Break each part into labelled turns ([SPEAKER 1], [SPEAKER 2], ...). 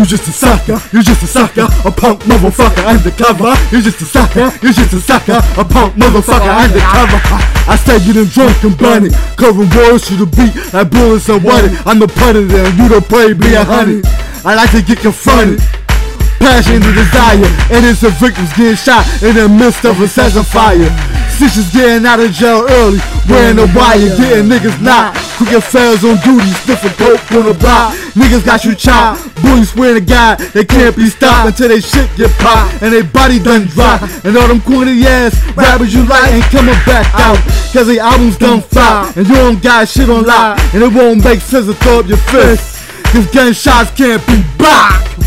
[SPEAKER 1] You just a sucker, you're just a sucker, a punk motherfucker undercover. You're just a sucker, you're just a sucker, a punk motherfucker undercover. I said you done drunk and blunted, covering words to the beat like bullets and wanted. I'm the predator you the prey, be a honey. I like to get confronted. Passion and desire, and it's the victims getting shot in the midst of a second fire. Stitches getting out of jail early, wearing a wire, getting niggas knocked. Crooked fellas on duty, sniffing dope on the block. Niggas got you chopped, bullies swear to God they can't be stopped until they shit get popped and they body done drop. And all them corny ass rappers you like ain't coming back out, cause they albums done flop, and you don't got shit on lock, and it won't make sense to throw up your fist. Cause gunshots can't be blocked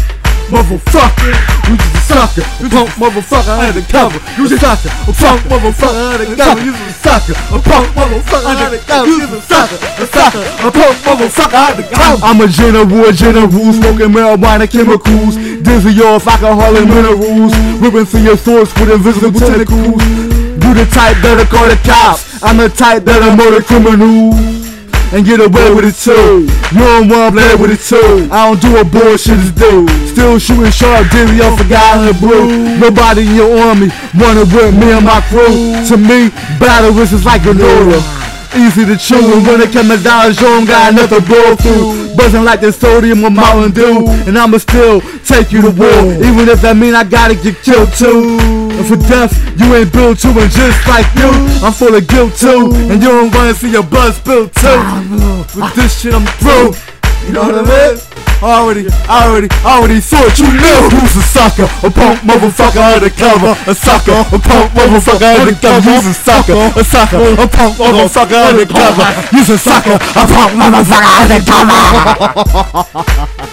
[SPEAKER 1] motherfucker. You just a sucker, a punk motherfucker undercover. You just sucker, a punk motherfucker undercover. You just a sucker, a punk motherfucker undercover. You just a sucker, a sucker, a punk motherfucker undercover. I'm a general, general, smoking marijuana chemicals, dizzy off alcohol and minerals, ripping through your thoughts with invisible tentacles. You the type that'll call the cops. I'm the type that'll murder criminals and get away with it too. You don't wanna play with it too. I don't do what bullshit is do. Still shooting sharp dizzy off a guy in blue. Nobody in your army wanna with me and my crew. To me, battle is just like granola. Easy to chew, and when it comes dollars, you don't got nothing to blow through. Buzzing like the sodium of Mountain Dew, and I'ma still take you to war, even if that mean I gotta get killed too. And for death, you ain't built to, and just like you, I'm full of guilt too, and you don't wanna see your blood spilled too. With this shit, I'm through. You know what I mean? Already, already, already thought you knew. Who's a sucker, a punk motherfucker undercover, a sucker, a punk motherfucker undercover, you's a sucker, a sucker, a punk motherfucker undercover, you's a sucker, a punk motherfucker undercover.